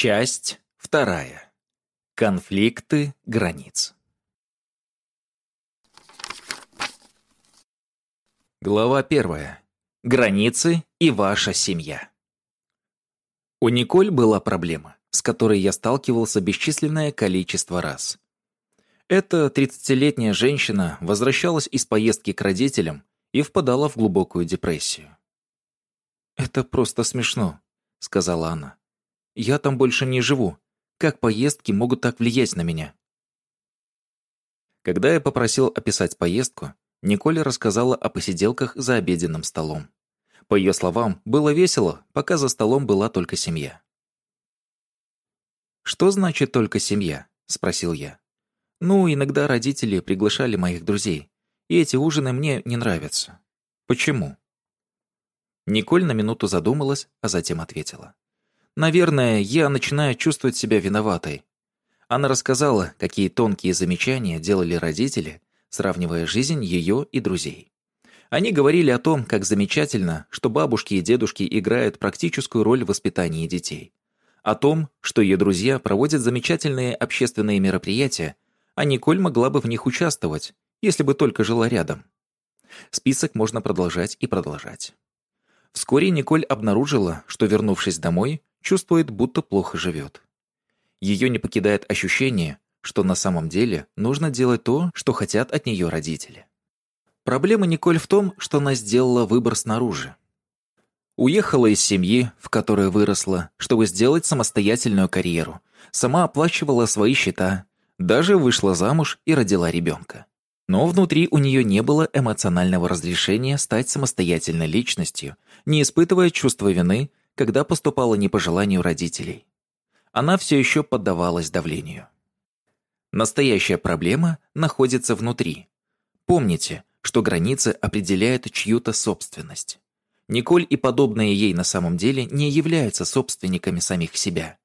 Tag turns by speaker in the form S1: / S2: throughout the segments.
S1: Часть вторая. Конфликты границ. Глава первая. Границы и ваша семья. У Николь была проблема, с которой я сталкивался бесчисленное количество раз. Эта 30-летняя женщина возвращалась из поездки к родителям и впадала в глубокую депрессию. «Это просто смешно», — сказала она. «Я там больше не живу. Как поездки могут так влиять на меня?» Когда я попросил описать поездку, Николя рассказала о посиделках за обеденным столом. По ее словам, было весело, пока за столом была только семья. «Что значит только семья?» – спросил я. «Ну, иногда родители приглашали моих друзей, и эти ужины мне не нравятся. Почему?» Николь на минуту задумалась, а затем ответила. «Наверное, я начинаю чувствовать себя виноватой». Она рассказала, какие тонкие замечания делали родители, сравнивая жизнь ее и друзей. Они говорили о том, как замечательно, что бабушки и дедушки играют практическую роль в воспитании детей. О том, что ее друзья проводят замечательные общественные мероприятия, а Николь могла бы в них участвовать, если бы только жила рядом. Список можно продолжать и продолжать. Вскоре Николь обнаружила, что, вернувшись домой, чувствует, будто плохо живет. Ее не покидает ощущение, что на самом деле нужно делать то, что хотят от нее родители. Проблема Николь в том, что она сделала выбор снаружи. Уехала из семьи, в которой выросла, чтобы сделать самостоятельную карьеру. Сама оплачивала свои счета, даже вышла замуж и родила ребенка. Но внутри у нее не было эмоционального разрешения стать самостоятельной личностью, не испытывая чувства вины, когда поступала не по желанию родителей. Она все еще поддавалась давлению. Настоящая проблема находится внутри. Помните, что границы определяют чью-то собственность. Николь и подобные ей на самом деле не являются собственниками самих себя.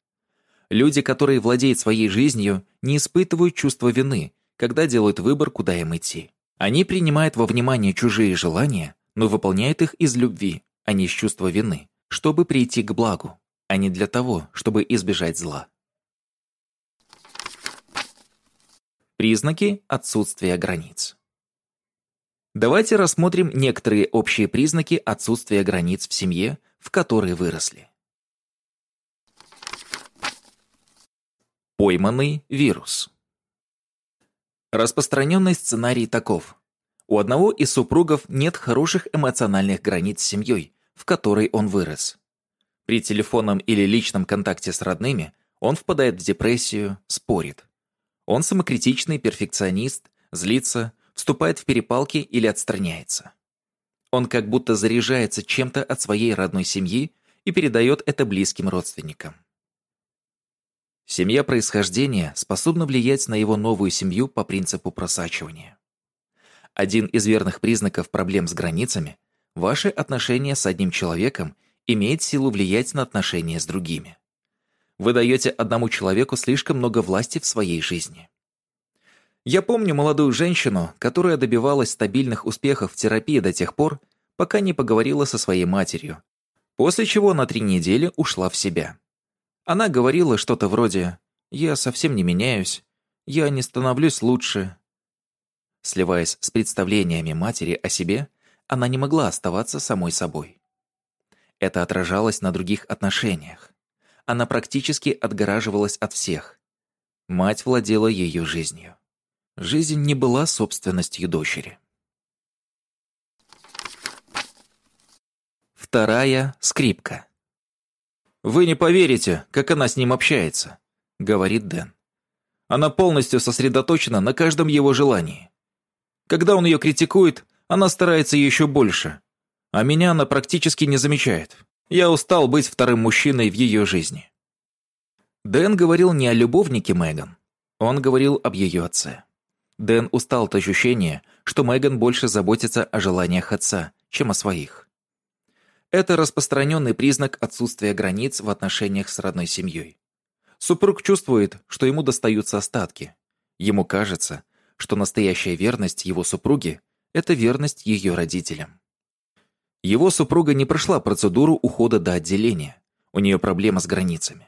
S1: Люди, которые владеют своей жизнью, не испытывают чувства вины, когда делают выбор, куда им идти. Они принимают во внимание чужие желания, но выполняют их из любви, а не из чувства вины, чтобы прийти к благу, а не для того, чтобы избежать зла. Признаки отсутствия границ. Давайте рассмотрим некоторые общие признаки отсутствия границ в семье, в которой выросли. Пойманный вирус. Распространенный сценарий таков. У одного из супругов нет хороших эмоциональных границ с семьей, в которой он вырос. При телефонном или личном контакте с родными он впадает в депрессию, спорит. Он самокритичный перфекционист, злится, вступает в перепалки или отстраняется. Он как будто заряжается чем-то от своей родной семьи и передает это близким родственникам. Семья происхождения способна влиять на его новую семью по принципу просачивания. Один из верных признаков проблем с границами – ваше отношение с одним человеком имеет силу влиять на отношения с другими. Вы даете одному человеку слишком много власти в своей жизни. Я помню молодую женщину, которая добивалась стабильных успехов в терапии до тех пор, пока не поговорила со своей матерью, после чего на три недели ушла в себя. Она говорила что-то вроде «Я совсем не меняюсь», «Я не становлюсь лучше». Сливаясь с представлениями матери о себе, она не могла оставаться самой собой. Это отражалось на других отношениях. Она практически отгораживалась от всех. Мать владела ее жизнью. Жизнь не была собственностью дочери. Вторая скрипка. «Вы не поверите, как она с ним общается», — говорит Дэн. Она полностью сосредоточена на каждом его желании. Когда он ее критикует, она старается еще больше. А меня она практически не замечает. Я устал быть вторым мужчиной в ее жизни. Дэн говорил не о любовнике Меган. Он говорил об ее отце. Дэн устал от ощущения, что Меган больше заботится о желаниях отца, чем о своих. Это распространенный признак отсутствия границ в отношениях с родной семьей. Супруг чувствует, что ему достаются остатки. Ему кажется, что настоящая верность его супруги – это верность ее родителям. Его супруга не прошла процедуру ухода до отделения. У нее проблема с границами.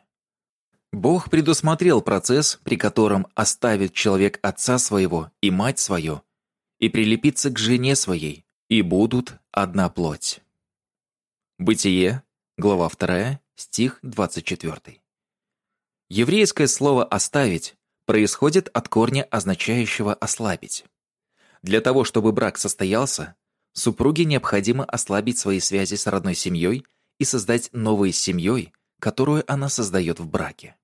S1: Бог предусмотрел процесс, при котором оставит человек отца своего и мать свою, и прилепится к жене своей, и будут одна плоть. Бытие, глава 2, стих 24. Еврейское слово «оставить» происходит от корня, означающего «ослабить». Для того, чтобы брак состоялся, супруге необходимо ослабить свои связи с родной семьей и создать новой семьей, которую она создает в браке.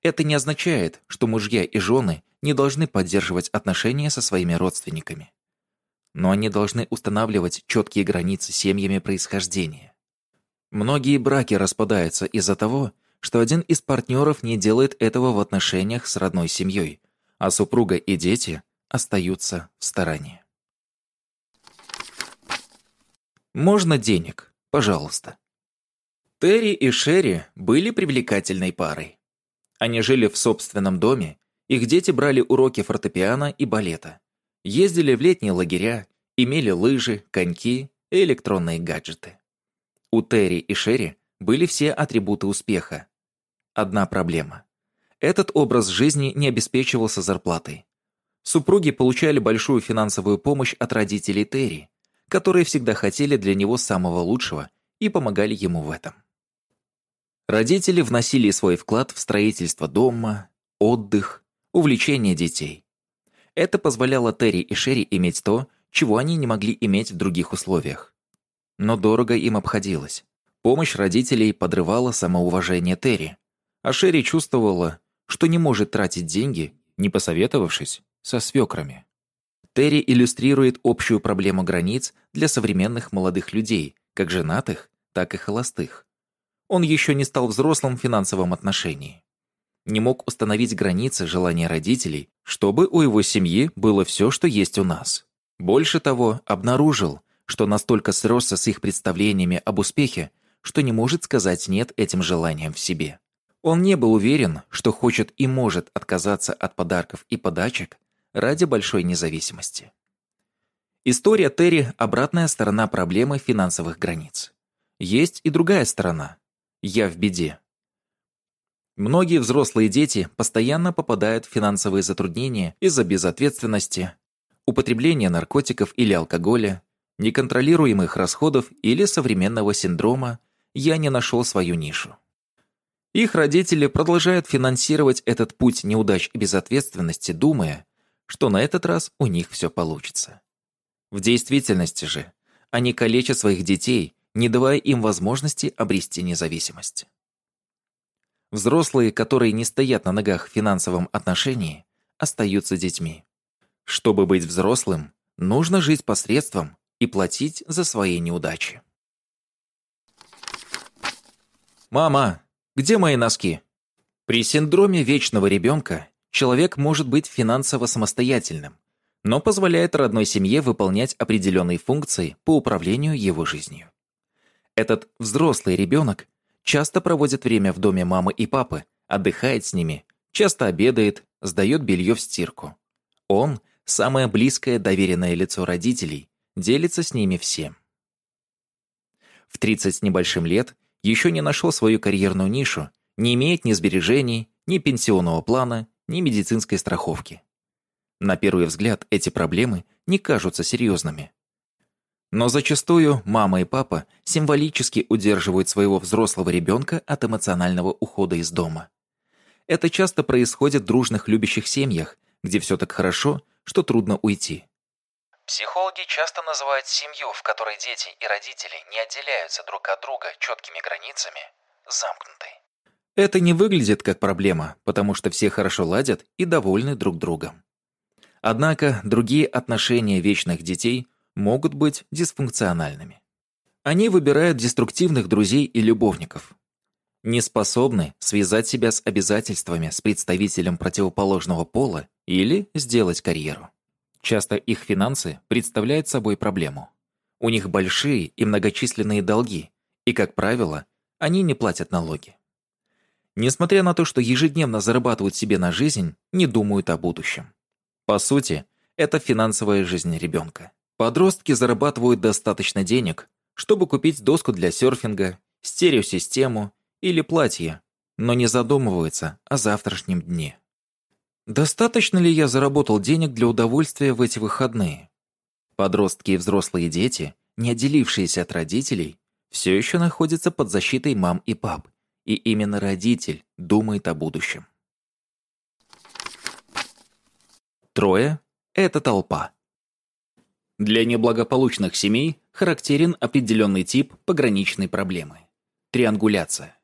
S1: Это не означает, что мужья и жены не должны поддерживать отношения со своими родственниками. Но они должны устанавливать четкие границы семьями происхождения. Многие браки распадаются из-за того, что один из партнеров не делает этого в отношениях с родной семьей, а супруга и дети остаются в стороне. Можно денег, пожалуйста. Терри и Шерри были привлекательной парой. Они жили в собственном доме, их дети брали уроки фортепиано и балета, ездили в летние лагеря, имели лыжи, коньки и электронные гаджеты. У Терри и Шерри были все атрибуты успеха. Одна проблема. Этот образ жизни не обеспечивался зарплатой. Супруги получали большую финансовую помощь от родителей Терри, которые всегда хотели для него самого лучшего и помогали ему в этом. Родители вносили свой вклад в строительство дома, отдых, увлечение детей. Это позволяло Терри и Шерри иметь то, чего они не могли иметь в других условиях. Но дорого им обходилось. Помощь родителей подрывала самоуважение Терри, а Шерри чувствовала, что не может тратить деньги, не посоветовавшись со свекрами. Терри иллюстрирует общую проблему границ для современных молодых людей, как женатых, так и холостых. Он еще не стал взрослым в финансовом отношении. Не мог установить границы желания родителей, чтобы у его семьи было все, что есть у нас. Больше того, обнаружил, что настолько сросся с их представлениями об успехе, что не может сказать «нет» этим желаниям в себе. Он не был уверен, что хочет и может отказаться от подарков и подачек ради большой независимости. История Терри – обратная сторона проблемы финансовых границ. Есть и другая сторона. Я в беде. Многие взрослые дети постоянно попадают в финансовые затруднения из-за безответственности, употребления наркотиков или алкоголя, неконтролируемых расходов или современного синдрома «я не нашел свою нишу». Их родители продолжают финансировать этот путь неудач и безответственности, думая, что на этот раз у них все получится. В действительности же они калечат своих детей, не давая им возможности обрести независимость. Взрослые, которые не стоят на ногах в финансовом отношении, остаются детьми. Чтобы быть взрослым, нужно жить посредством и платить за свои неудачи. «Мама, где мои носки?» При синдроме вечного ребенка человек может быть финансово самостоятельным, но позволяет родной семье выполнять определенные функции по управлению его жизнью. Этот взрослый ребенок часто проводит время в доме мамы и папы, отдыхает с ними, часто обедает, сдает белье в стирку. Он – самое близкое доверенное лицо родителей, делится с ними всем. В 30 с небольшим лет еще не нашел свою карьерную нишу, не имеет ни сбережений, ни пенсионного плана, ни медицинской страховки. На первый взгляд эти проблемы не кажутся серьезными. Но зачастую мама и папа символически удерживают своего взрослого ребенка от эмоционального ухода из дома. Это часто происходит в дружных любящих семьях, где все так хорошо, что трудно уйти.
S2: Психологи часто называют семью, в которой дети и родители не отделяются друг от друга четкими границами, замкнутой.
S1: Это не выглядит как проблема, потому что все хорошо ладят и довольны друг другом. Однако другие отношения вечных детей – могут быть дисфункциональными. Они выбирают деструктивных друзей и любовников. Не способны связать себя с обязательствами с представителем противоположного пола или сделать карьеру. Часто их финансы представляют собой проблему. У них большие и многочисленные долги, и, как правило, они не платят налоги. Несмотря на то, что ежедневно зарабатывают себе на жизнь, не думают о будущем. По сути, это финансовая жизнь ребенка. Подростки зарабатывают достаточно денег, чтобы купить доску для серфинга, стереосистему или платье, но не задумываются о завтрашнем дне. Достаточно ли я заработал денег для удовольствия в эти выходные? Подростки и взрослые дети, не отделившиеся от родителей, все еще находятся под защитой мам и пап, и именно родитель думает о будущем. Трое – это толпа. Для неблагополучных семей характерен определенный тип пограничной проблемы – триангуляция.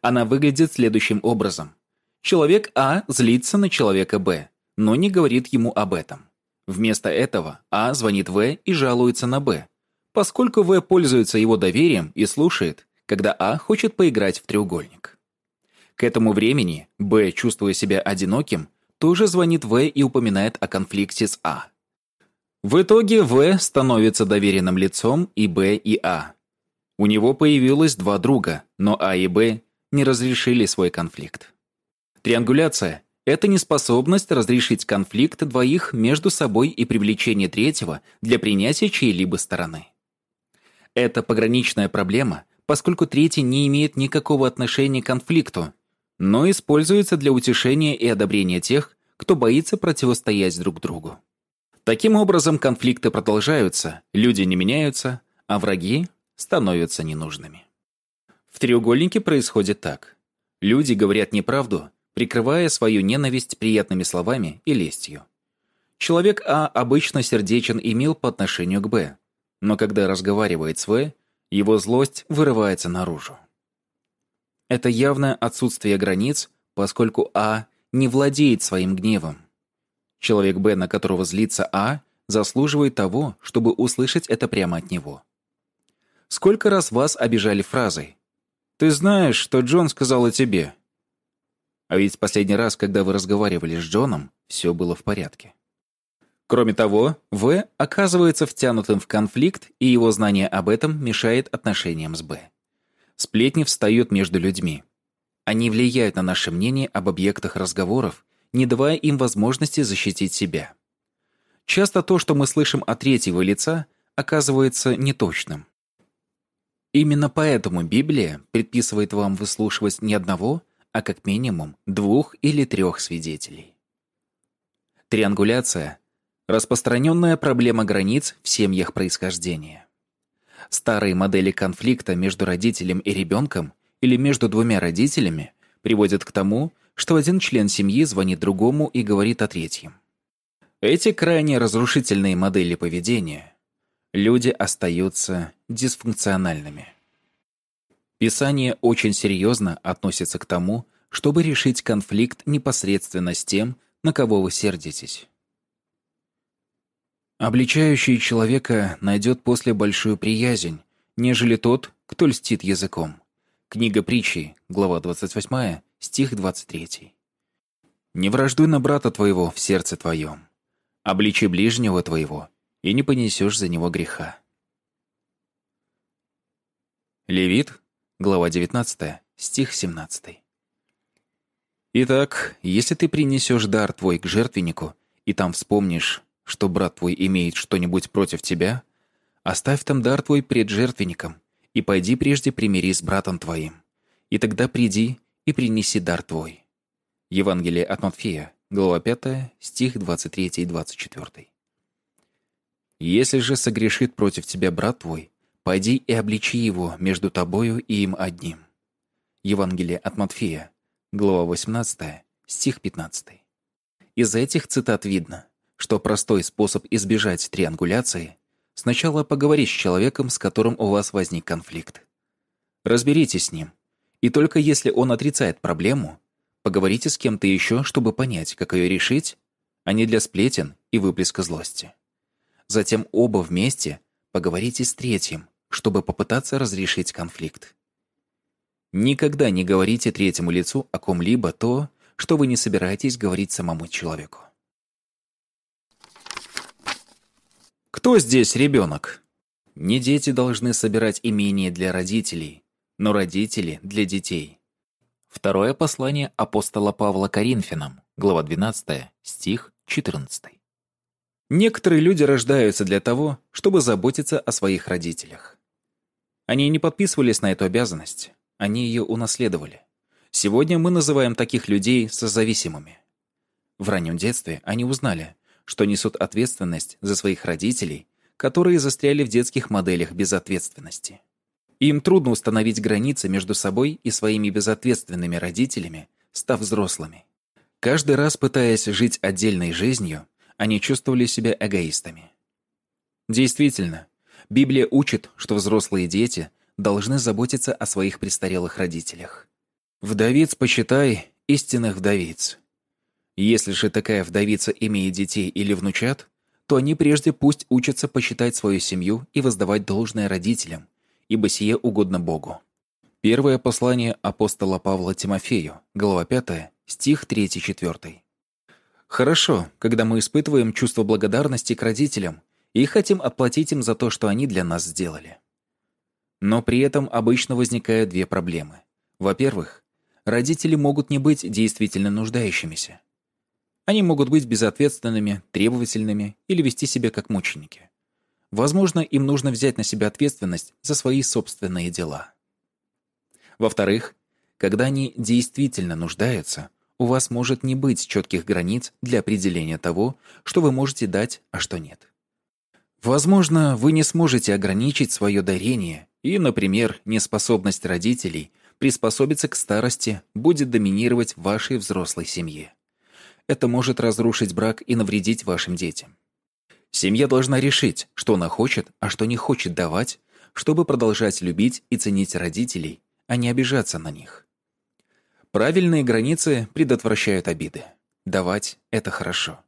S1: Она выглядит следующим образом. Человек А злится на человека Б, но не говорит ему об этом. Вместо этого А звонит В и жалуется на Б, поскольку В пользуется его доверием и слушает, когда А хочет поиграть в треугольник. К этому времени Б, чувствуя себя одиноким, тоже звонит В и упоминает о конфликте с А. В итоге В становится доверенным лицом и Б, и А. У него появилось два друга, но А и Б не разрешили свой конфликт. Триангуляция – это неспособность разрешить конфликт двоих между собой и привлечение третьего для принятия чьей-либо стороны. Это пограничная проблема, поскольку третий не имеет никакого отношения к конфликту, но используется для утешения и одобрения тех, кто боится противостоять друг другу. Таким образом, конфликты продолжаются, люди не меняются, а враги становятся ненужными. В треугольнике происходит так. Люди говорят неправду, прикрывая свою ненависть приятными словами и лестью. Человек А обычно сердечен и мил по отношению к Б, но когда разговаривает с В, его злость вырывается наружу. Это явное отсутствие границ, поскольку А не владеет своим гневом. Человек Б, на которого злится А, заслуживает того, чтобы услышать это прямо от него. Сколько раз вас обижали фразой ты знаешь, что Джон сказал о тебе. А ведь последний раз, когда вы разговаривали с Джоном, все было в порядке. Кроме того, В оказывается втянутым в конфликт, и его знание об этом мешает отношениям с Б. Сплетни встают между людьми. Они влияют на наше мнение об объектах разговоров, не давая им возможности защитить себя. Часто то, что мы слышим от третьего лица, оказывается неточным. Именно поэтому Библия предписывает вам выслушивать не одного, а как минимум двух или трех свидетелей. Триангуляция – распространенная проблема границ в семьях происхождения. Старые модели конфликта между родителем и ребенком или между двумя родителями приводят к тому, что один член семьи звонит другому и говорит о третьем. Эти крайне разрушительные модели поведения люди остаются дисфункциональными. Писание очень серьезно относится к тому, чтобы решить конфликт непосредственно с тем, на кого вы сердитесь. Обличающий человека найдет после большую приязнь, нежели тот, кто льстит языком. Книга притчи, глава 28, стих 23. «Не враждуй на брата твоего в сердце твоем, обличи ближнего твоего, и не понесешь за него греха». Левит, глава 19, стих 17. Итак, если ты принесешь дар твой к жертвеннику, и там вспомнишь, что брат твой имеет что-нибудь против тебя, оставь там дар твой пред жертвенником, и пойди прежде примирись с братом твоим, и тогда приди и принеси дар твой». Евангелие от Матфея, глава 5, стих 23 и 24. «Если же согрешит против тебя брат твой, пойди и обличи его между тобою и им одним». Евангелие от Матфея, глава 18, стих 15. Из этих цитат видно, что простой способ избежать триангуляции – сначала поговорить с человеком, с которым у вас возник конфликт. Разберитесь с ним – и только если он отрицает проблему, поговорите с кем-то еще, чтобы понять, как ее решить, а не для сплетен и выплеска злости. Затем оба вместе поговорите с третьим, чтобы попытаться разрешить конфликт. Никогда не говорите третьему лицу о ком-либо то, что вы не собираетесь говорить самому человеку. Кто здесь ребенок? Не дети должны собирать имение для родителей, но родители для детей. Второе послание апостола Павла Коринфянам, глава 12, стих 14. Некоторые люди рождаются для того, чтобы заботиться о своих родителях. Они не подписывались на эту обязанность, они ее унаследовали. Сегодня мы называем таких людей созависимыми. В раннем детстве они узнали, что несут ответственность за своих родителей, которые застряли в детских моделях безответственности. Им трудно установить границы между собой и своими безответственными родителями, став взрослыми. Каждый раз пытаясь жить отдельной жизнью, они чувствовали себя эгоистами. Действительно, Библия учит, что взрослые дети должны заботиться о своих престарелых родителях. «Вдовиц почитай истинных вдовиц». Если же такая вдовица имеет детей или внучат, то они прежде пусть учатся почитать свою семью и воздавать должное родителям, ибо сие угодно Богу. Первое послание апостола Павла Тимофею, глава 5, стих 3-4. Хорошо, когда мы испытываем чувство благодарности к родителям и хотим отплатить им за то, что они для нас сделали. Но при этом обычно возникают две проблемы. Во-первых, родители могут не быть действительно нуждающимися. Они могут быть безответственными, требовательными или вести себя как мученики. Возможно, им нужно взять на себя ответственность за свои собственные дела. Во-вторых, когда они действительно нуждаются, у вас может не быть четких границ для определения того, что вы можете дать, а что нет. Возможно, вы не сможете ограничить свое дарение, и, например, неспособность родителей приспособиться к старости будет доминировать в вашей взрослой семье. Это может разрушить брак и навредить вашим детям. Семья должна решить, что она хочет, а что не хочет давать, чтобы продолжать любить и ценить родителей, а не обижаться на них. Правильные границы предотвращают обиды. Давать – это хорошо.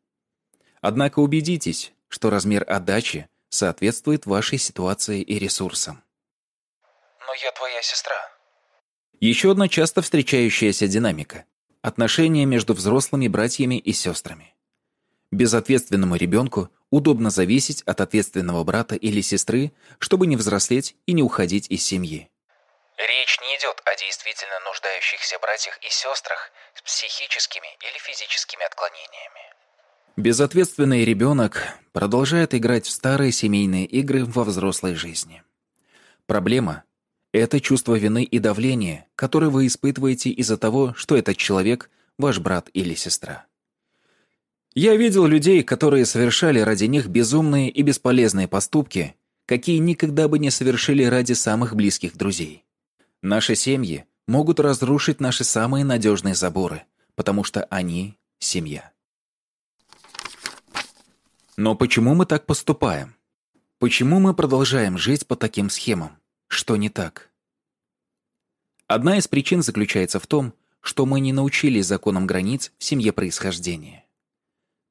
S1: Однако убедитесь, что размер отдачи соответствует вашей ситуации и ресурсам.
S2: «Но я твоя сестра».
S1: Еще одна часто встречающаяся динамика – отношения между взрослыми братьями и сестрами. Безответственному ребенку удобно зависеть от ответственного брата или сестры, чтобы не взрослеть и не уходить из семьи.
S2: Речь не идет о действительно нуждающихся братьях и сестрах с психическими или физическими отклонениями.
S1: Безответственный ребенок продолжает играть в старые семейные игры во взрослой жизни. Проблема – это чувство вины и давления, которое вы испытываете из-за того, что этот человек – ваш брат или сестра. Я видел людей, которые совершали ради них безумные и бесполезные поступки, какие никогда бы не совершили ради самых близких друзей. Наши семьи могут разрушить наши самые надежные заборы, потому что они – семья. Но почему мы так поступаем? Почему мы продолжаем жить по таким схемам? Что не так? Одна из причин заключается в том, что мы не научились законам границ в семье происхождения.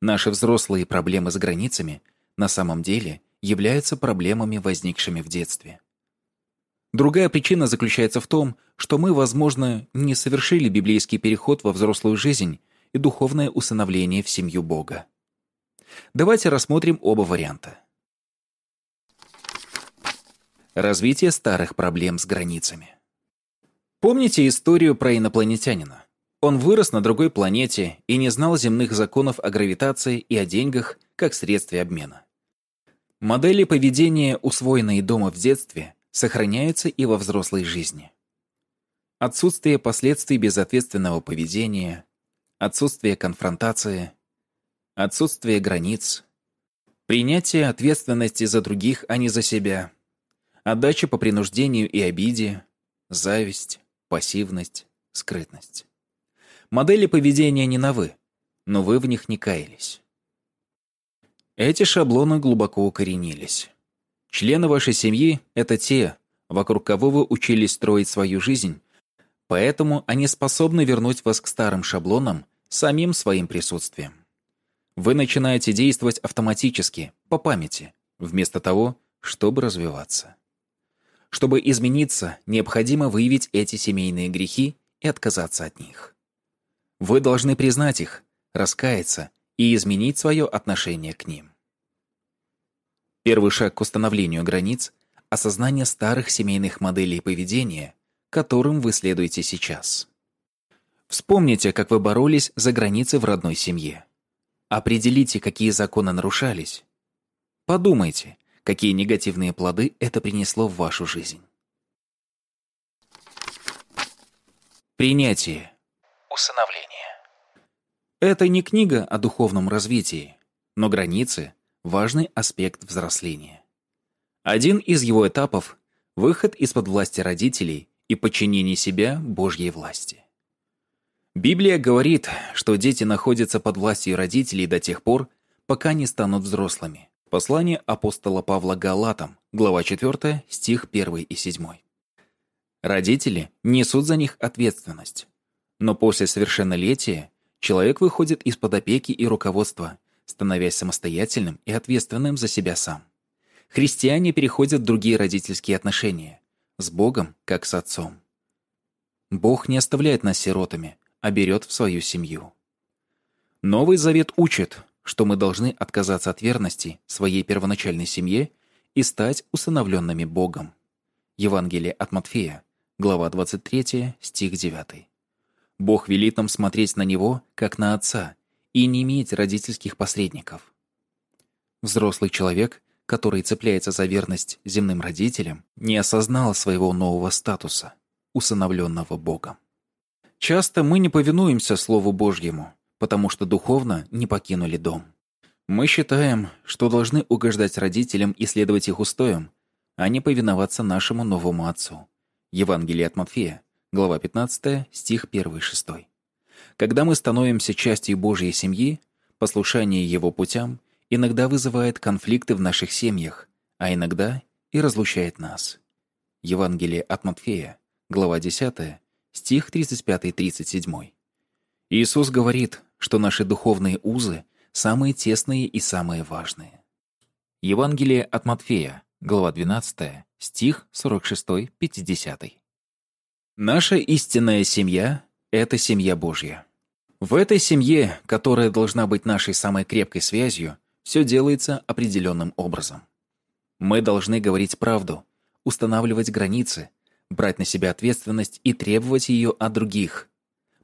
S1: Наши взрослые проблемы с границами на самом деле являются проблемами, возникшими в детстве. Другая причина заключается в том, что мы, возможно, не совершили библейский переход во взрослую жизнь и духовное усыновление в семью Бога. Давайте рассмотрим оба варианта. Развитие старых проблем с границами. Помните историю про инопланетянина? Он вырос на другой планете и не знал земных законов о гравитации и о деньгах как средстве обмена. Модели поведения, усвоенные дома в детстве, сохраняются и во взрослой жизни. Отсутствие последствий безответственного поведения, отсутствие конфронтации, отсутствие границ, принятие ответственности за других, а не за себя, отдача по принуждению и обиде, зависть, пассивность, скрытность. Модели поведения не новы, но вы в них не каялись. Эти шаблоны глубоко укоренились. Члены вашей семьи — это те, вокруг кого вы учились строить свою жизнь, поэтому они способны вернуть вас к старым шаблонам самим своим присутствием. Вы начинаете действовать автоматически, по памяти, вместо того, чтобы развиваться. Чтобы измениться, необходимо выявить эти семейные грехи и отказаться от них. Вы должны признать их, раскаяться и изменить свое отношение к ним. Первый шаг к установлению границ – осознание старых семейных моделей поведения, которым вы следуете сейчас. Вспомните, как вы боролись за границы в родной семье. Определите, какие законы нарушались. Подумайте, какие негативные плоды это принесло в вашу жизнь. Принятие.
S2: Усыновление.
S1: Это не книга о духовном развитии, но границы – важный аспект взросления. Один из его этапов – выход из-под власти родителей и подчинение себя Божьей власти. Библия говорит, что дети находятся под властью родителей до тех пор, пока не станут взрослыми. Послание апостола Павла Галатам, глава 4, стих 1 и 7. Родители несут за них ответственность. Но после совершеннолетия человек выходит из-под опеки и руководства, становясь самостоятельным и ответственным за себя сам. Христиане переходят в другие родительские отношения, с Богом, как с Отцом. Бог не оставляет нас сиротами, а берет в свою семью. Новый Завет учит, что мы должны отказаться от верности своей первоначальной семье и стать усыновленными Богом. Евангелие от Матфея, глава 23, стих 9. Бог велит нам смотреть на Него, как на Отца, и не иметь родительских посредников. Взрослый человек, который цепляется за верность земным родителям, не осознал своего нового статуса, усыновленного Богом. Часто мы не повинуемся Слову Божьему, потому что духовно не покинули дом. Мы считаем, что должны угождать родителям и следовать их устоям, а не повиноваться нашему новому Отцу. Евангелие от Матфея, глава 15, стих 1-6. Когда мы становимся частью Божьей семьи, послушание Его путям иногда вызывает конфликты в наших семьях, а иногда и разлучает нас. Евангелие от Матфея, глава 10, стих 35-37. Иисус говорит, что наши духовные узы самые тесные и самые важные. Евангелие от Матфея, глава 12, стих 46-50. Наша истинная семья — это семья Божья. В этой семье, которая должна быть нашей самой крепкой связью, все делается определенным образом. Мы должны говорить правду, устанавливать границы, брать на себя ответственность и требовать ее от других,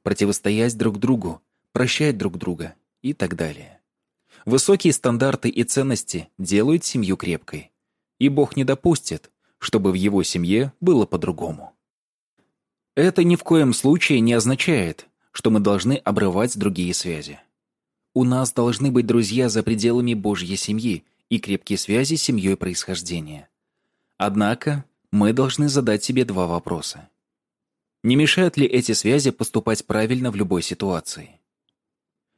S1: противостоять друг другу, прощать друг друга и так далее. Высокие стандарты и ценности делают семью крепкой. И Бог не допустит, чтобы в его семье было по-другому. Это ни в коем случае не означает, что мы должны обрывать другие связи. У нас должны быть друзья за пределами Божьей семьи и крепкие связи с семьей происхождения. Однако мы должны задать себе два вопроса. Не мешают ли эти связи поступать правильно в любой ситуации?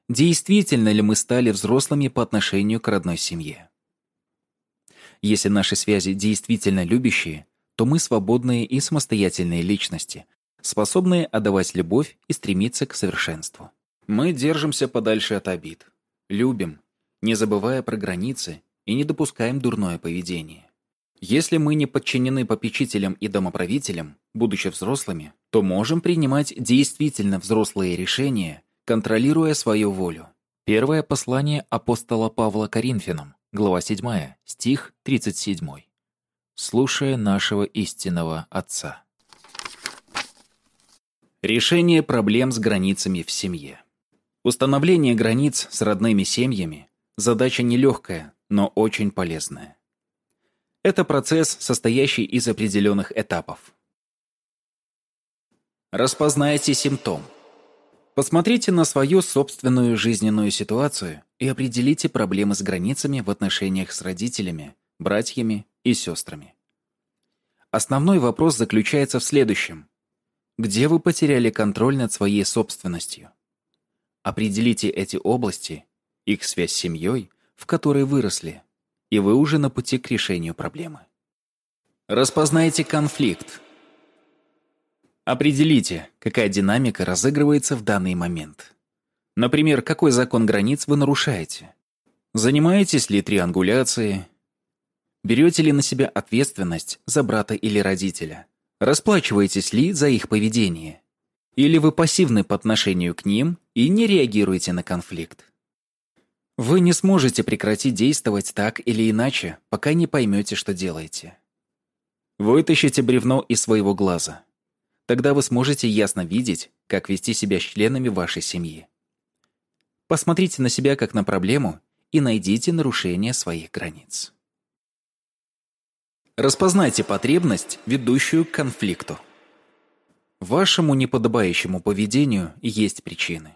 S1: Действительно ли мы стали взрослыми по отношению к родной семье? Если наши связи действительно любящие, то мы свободные и самостоятельные личности, способные отдавать любовь и стремиться к совершенству. Мы держимся подальше от обид, любим, не забывая про границы и не допускаем дурное поведение. Если мы не подчинены попечителям и домоправителям, будучи взрослыми, то можем принимать действительно взрослые решения, контролируя свою волю. Первое послание апостола Павла Коринфянам, глава 7, стих 37. Слушая нашего истинного Отца. Решение проблем с границами в семье. Установление границ с родными семьями – задача нелегкая, но очень полезная. Это процесс, состоящий из определенных этапов. Распознайте симптом. Посмотрите на свою собственную жизненную ситуацию и определите проблемы с границами в отношениях с родителями, братьями и сестрами. Основной вопрос заключается в следующем. Где вы потеряли контроль над своей собственностью? Определите эти области, их связь с семьей, в которой выросли, и вы уже на пути к решению проблемы. Распознайте конфликт. Определите, какая динамика разыгрывается в данный момент. Например, какой закон границ вы нарушаете? Занимаетесь ли триангуляцией? Берете ли на себя ответственность за брата или родителя? Расплачиваетесь ли за их поведение? Или вы пассивны по отношению к ним и не реагируете на конфликт? Вы не сможете прекратить действовать так или иначе, пока не поймете, что делаете. Вытащите бревно из своего глаза. Тогда вы сможете ясно видеть, как вести себя с членами вашей семьи. Посмотрите на себя как на проблему и найдите нарушение своих границ. Распознайте потребность, ведущую к конфликту. Вашему неподобающему поведению есть причины.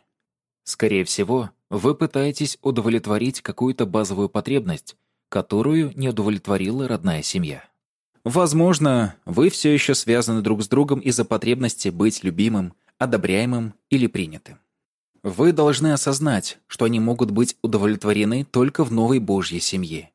S1: Скорее всего, вы пытаетесь удовлетворить какую-то базовую потребность, которую не удовлетворила родная семья. Возможно, вы все еще связаны друг с другом из-за потребности быть любимым, одобряемым или принятым. Вы должны осознать, что они могут быть удовлетворены только в новой Божьей семье.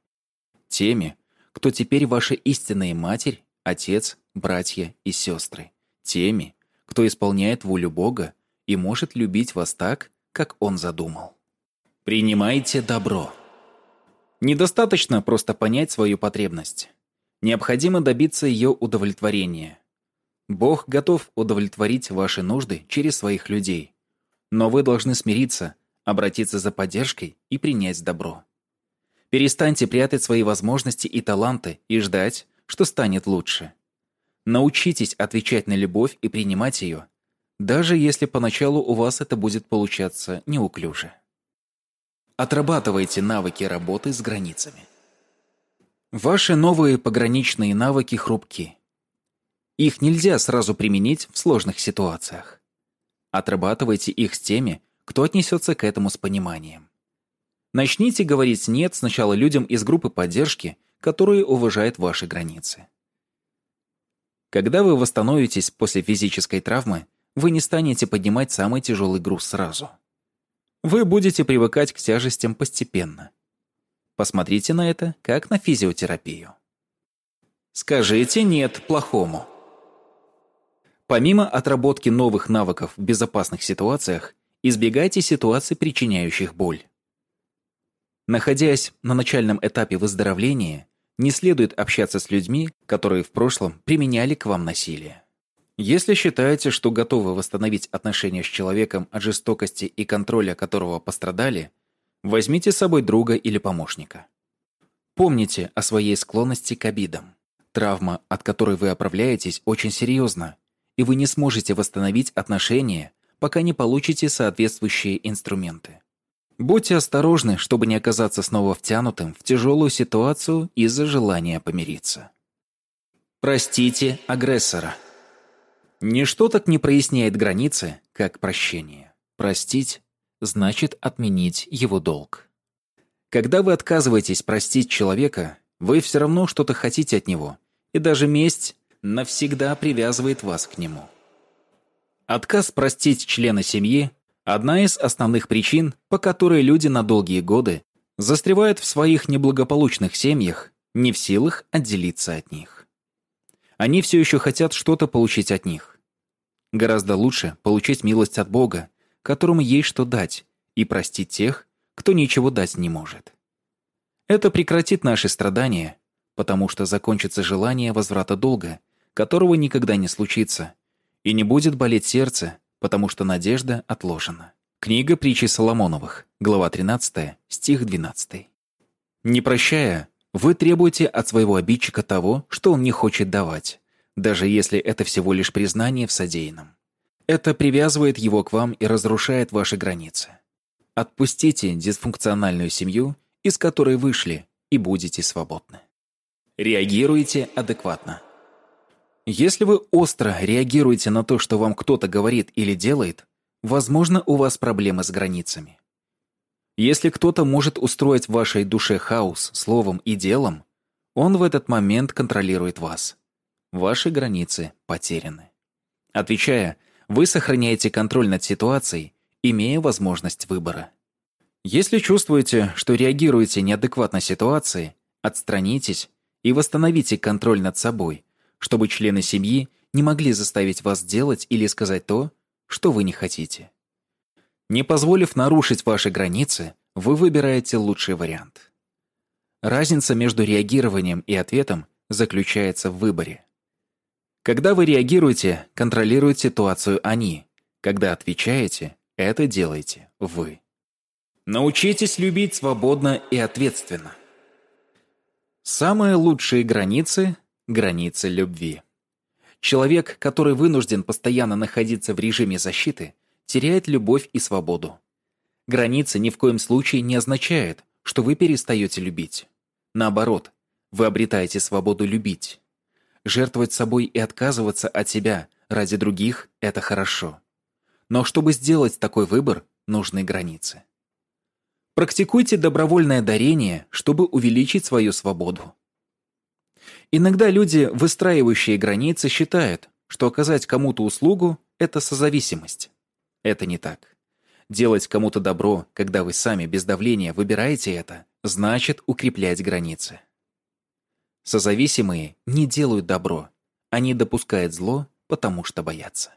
S1: Теми, кто теперь ваша истинная матерь, отец, братья и сестры. Теми, кто исполняет волю Бога и может любить вас так, как Он задумал. Принимайте добро. Недостаточно просто понять свою потребность. Необходимо добиться ее удовлетворения. Бог готов удовлетворить ваши нужды через своих людей. Но вы должны смириться, обратиться за поддержкой и принять добро. Перестаньте прятать свои возможности и таланты и ждать, что станет лучше. Научитесь отвечать на любовь и принимать ее, даже если поначалу у вас это будет получаться неуклюже. Отрабатывайте навыки работы с границами. Ваши новые пограничные навыки хрупки. Их нельзя сразу применить в сложных ситуациях. Отрабатывайте их с теми, кто отнесется к этому с пониманием. Начните говорить «нет» сначала людям из группы поддержки, которые уважают ваши границы. Когда вы восстановитесь после физической травмы, вы не станете поднимать самый тяжелый груз сразу. Вы будете привыкать к тяжестям постепенно. Посмотрите на это, как на физиотерапию. Скажите «нет» плохому. Помимо отработки новых навыков в безопасных ситуациях, избегайте ситуаций, причиняющих боль. Находясь на начальном этапе выздоровления, не следует общаться с людьми, которые в прошлом применяли к вам насилие. Если считаете, что готовы восстановить отношения с человеком от жестокости и контроля которого пострадали, возьмите с собой друга или помощника. Помните о своей склонности к обидам. Травма, от которой вы оправляетесь, очень серьезна, и вы не сможете восстановить отношения, пока не получите соответствующие инструменты. Будьте осторожны, чтобы не оказаться снова втянутым в тяжелую ситуацию из-за желания помириться. Простите агрессора. Ничто так не проясняет границы, как прощение. Простить значит отменить его долг. Когда вы отказываетесь простить человека, вы все равно что-то хотите от него, и даже месть навсегда привязывает вас к нему. Отказ простить члена семьи – одна из основных причин, по которой люди на долгие годы застревают в своих неблагополучных семьях, не в силах отделиться от них. Они все еще хотят что-то получить от них. Гораздо лучше получить милость от Бога, которому есть что дать, и простить тех, кто ничего дать не может. Это прекратит наши страдания, потому что закончится желание возврата долга – которого никогда не случится, и не будет болеть сердце, потому что надежда отложена. Книга притчи Соломоновых, глава 13, стих 12. Не прощая, вы требуете от своего обидчика того, что он не хочет давать, даже если это всего лишь признание в содеянном. Это привязывает его к вам и разрушает ваши границы. Отпустите дисфункциональную семью, из которой вышли, и будете свободны. Реагируйте адекватно. Если вы остро реагируете на то, что вам кто-то говорит или делает, возможно, у вас проблемы с границами. Если кто-то может устроить в вашей душе хаос словом и делом, он в этот момент контролирует вас. Ваши границы потеряны. Отвечая, вы сохраняете контроль над ситуацией, имея возможность выбора. Если чувствуете, что реагируете неадекватно ситуации, отстранитесь и восстановите контроль над собой – чтобы члены семьи не могли заставить вас делать или сказать то, что вы не хотите. Не позволив нарушить ваши границы, вы выбираете лучший вариант. Разница между реагированием и ответом заключается в выборе. Когда вы реагируете, контролируют ситуацию они. Когда отвечаете, это делаете вы. Научитесь любить свободно и ответственно. Самые лучшие границы границы любви. Человек, который вынужден постоянно находиться в режиме защиты, теряет любовь и свободу. Границы ни в коем случае не означают, что вы перестаете любить. Наоборот, вы обретаете свободу любить. Жертвовать собой и отказываться от себя ради других – это хорошо. Но чтобы сделать такой выбор, нужны границы. Практикуйте добровольное дарение, чтобы увеличить свою свободу. Иногда люди, выстраивающие границы, считают, что оказать кому-то услугу – это созависимость. Это не так. Делать кому-то добро, когда вы сами без давления выбираете это, значит укреплять границы. Созависимые не делают добро, они допускают зло, потому что боятся.